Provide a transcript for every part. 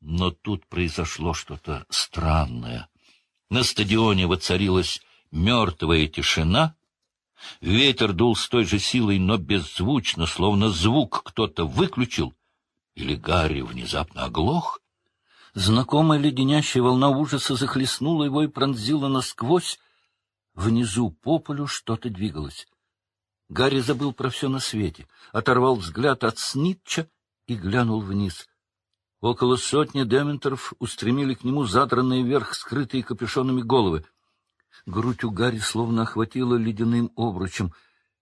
Но тут произошло что-то странное. На стадионе воцарилась мертвая тишина. Ветер дул с той же силой, но беззвучно, словно звук кто-то выключил. Или Гарри внезапно оглох. Знакомая леденящая волна ужаса захлестнула его и пронзила насквозь. Внизу по полю что-то двигалось. Гарри забыл про все на свете, оторвал взгляд от Снитча и глянул вниз. Около сотни дементоров устремили к нему задранные вверх, скрытые капюшонами головы. Грудь у Гарри словно охватила ледяным обручем,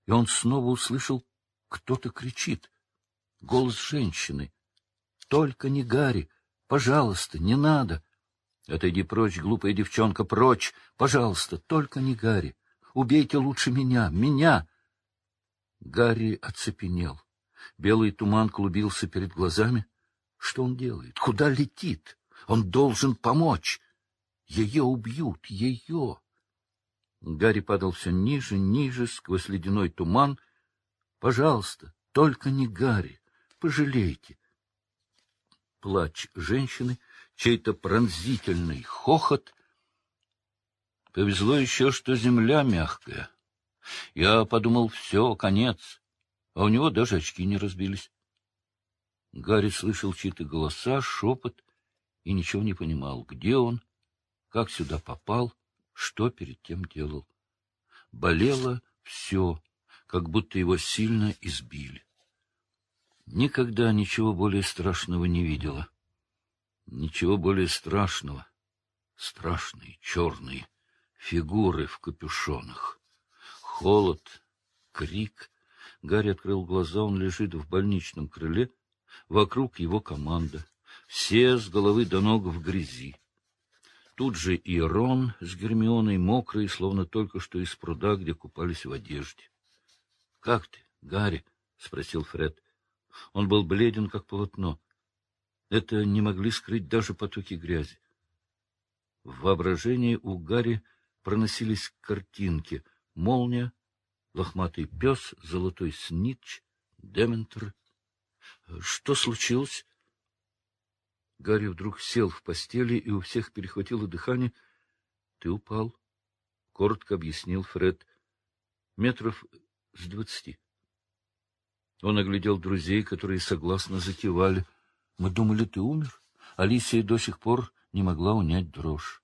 и он снова услышал, кто-то кричит. Голос женщины. «Только не Гарри! Пожалуйста, не надо!» «Отойди прочь, глупая девчонка, прочь! Пожалуйста, только не Гарри! Убейте лучше меня, меня!» Гарри оцепенел. Белый туман клубился перед глазами. Что он делает? Куда летит? Он должен помочь. Ее убьют, ее. Гарри падал все ниже, ниже, сквозь ледяной туман. Пожалуйста, только не Гарри. Пожалейте. Плач женщины, чей-то пронзительный хохот. Повезло еще, что земля мягкая. Я подумал, все, конец. А у него даже очки не разбились. Гарри слышал чьи-то голоса, шепот, и ничего не понимал, где он, как сюда попал, что перед тем делал. Болело все, как будто его сильно избили. Никогда ничего более страшного не видела. Ничего более страшного. Страшные черные фигуры в капюшонах. Холод, крик. Гарри открыл глаза, он лежит в больничном крыле, Вокруг его команда. Все с головы до ног в грязи. Тут же и Рон с Гермионой, мокрые, словно только что из пруда, где купались в одежде. — Как ты, Гарри? — спросил Фред. Он был бледен, как полотно. Это не могли скрыть даже потоки грязи. В воображении у Гарри проносились картинки. Молния, лохматый пес, золотой снитч, дементр — что случилось? Гарри вдруг сел в постели, и у всех перехватило дыхание. — Ты упал, — коротко объяснил Фред. — Метров с двадцати. Он оглядел друзей, которые согласно закивали. — Мы думали, ты умер. Алисия до сих пор не могла унять дрожь.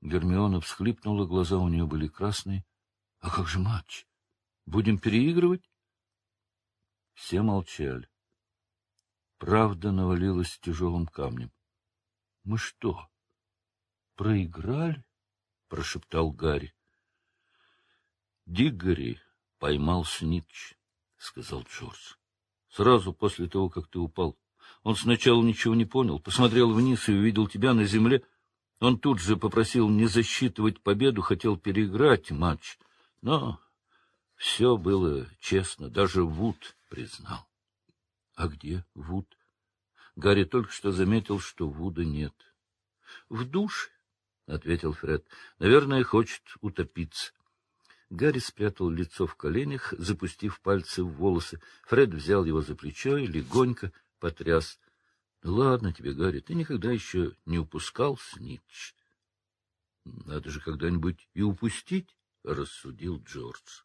Гермиона всхлипнула, глаза у нее были красные. — А как же матч? Будем переигрывать? Все молчали. Правда навалилась тяжелым камнем. — Мы что, проиграли? — прошептал Гарри. — Диггори поймал Снитч, — сказал Джордж. — Сразу после того, как ты упал. Он сначала ничего не понял, посмотрел вниз и увидел тебя на земле. Он тут же попросил не засчитывать победу, хотел переиграть матч. Но все было честно, даже Вуд признал. — А где Вуд? Гарри только что заметил, что Вуда нет. — В душе, — ответил Фред. — Наверное, хочет утопиться. Гарри спрятал лицо в коленях, запустив пальцы в волосы. Фред взял его за плечо и легонько потряс. — Ладно тебе, Гарри, ты никогда еще не упускал снитч. — Надо же когда-нибудь и упустить, — рассудил Джордж.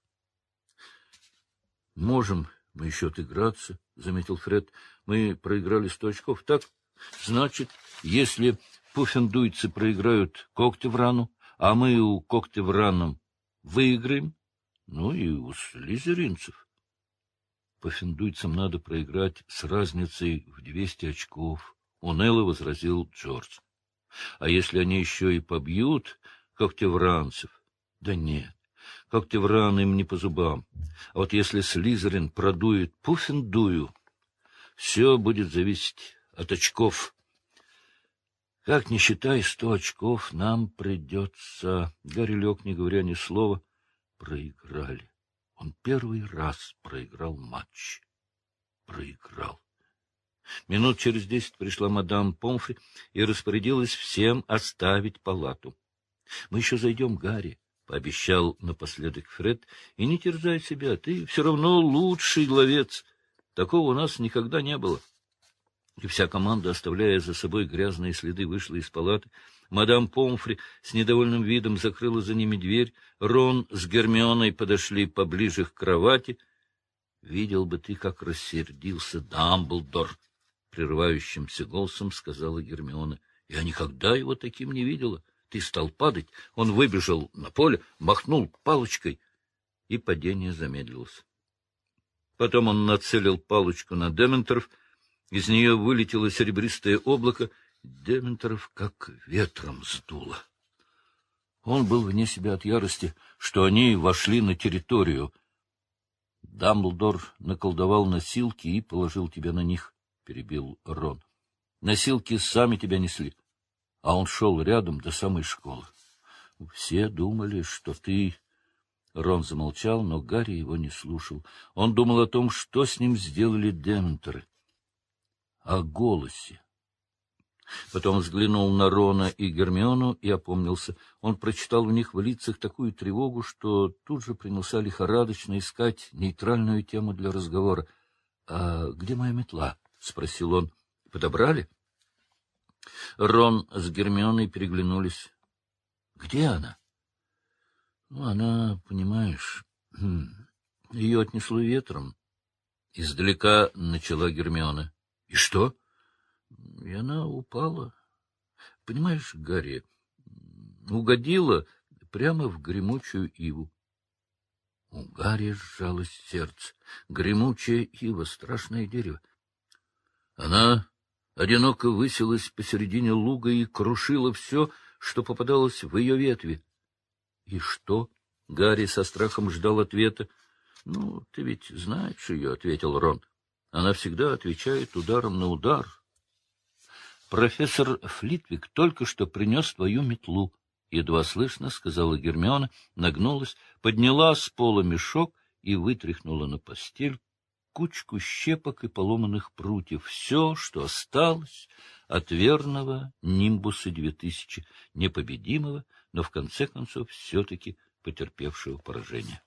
— Можем мы еще отыграться, — заметил Фред. — Мы проиграли сто очков. Так, значит, если пуффендуйцы проиграют Коктеврану, а мы у Коктевраном выиграем, ну и у слизеринцев. Пуффендуйцам надо проиграть с разницей в двести очков, — уныло возразил Джордж. — А если они еще и побьют когтевранцев? Да нет, когтевран им не по зубам. А вот если Слизерин продует Пуффендую, все будет зависеть от очков. Как ни считай, сто очков нам придется... Гарри лег, не говоря ни слова, проиграли. Он первый раз проиграл матч. Проиграл. Минут через десять пришла мадам Помфри и распорядилась всем оставить палату. — Мы еще зайдем, Гарри, пообещал напоследок Фред, — и не терзай себя, ты все равно лучший ловец. Такого у нас никогда не было. И вся команда, оставляя за собой грязные следы, вышла из палаты. Мадам Помфри с недовольным видом закрыла за ними дверь. Рон с Гермионой подошли поближе к кровати. — Видел бы ты, как рассердился Дамблдор! — прерывающимся голосом сказала Гермиона. — Я никогда его таким не видела. Ты стал падать, он выбежал на поле, махнул палочкой, и падение замедлилось. Потом он нацелил палочку на Дементоров, из нее вылетело серебристое облако, Дементоров как ветром сдуло. Он был вне себя от ярости, что они вошли на территорию. Дамблдор наколдовал носилки и положил тебя на них, — перебил Рон. Носилки сами тебя несли, а он шел рядом до самой школы. Все думали, что ты... Рон замолчал, но Гарри его не слушал. Он думал о том, что с ним сделали дементоры. О голосе. Потом взглянул на Рона и Гермиону и опомнился. Он прочитал в них в лицах такую тревогу, что тут же принялся лихорадочно искать нейтральную тему для разговора. — А где моя метла? — спросил он. — Подобрали? Рон с Гермионой переглянулись. — Где она? — Ну, она, понимаешь, хм, ее отнесло ветром. Издалека начала Гермиона. — И что? И она упала. Понимаешь, Гарри, угодила прямо в гремучую иву. У Гарри сжалось сердце. Гремучая ива — страшное дерево. Она одиноко высилась посередине луга и крушила все, что попадалось в ее ветви. — И что? — Гарри со страхом ждал ответа. — Ну, ты ведь знаешь ее, — ответил Рон. — Она всегда отвечает ударом на удар. — Профессор Флитвик только что принес твою метлу, — едва слышно сказала Гермиона, нагнулась, подняла с пола мешок и вытряхнула на постель кучку щепок и поломанных прутьев, все, что осталось от верного Нимбуса-2000, непобедимого, но в конце концов все-таки потерпевшего поражение.